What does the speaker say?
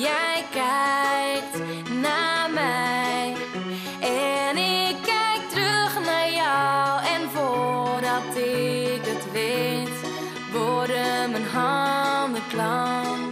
jij kijkt naar mij. En ik kijk terug naar jou. En voordat ik het weet, worden mijn handen klam.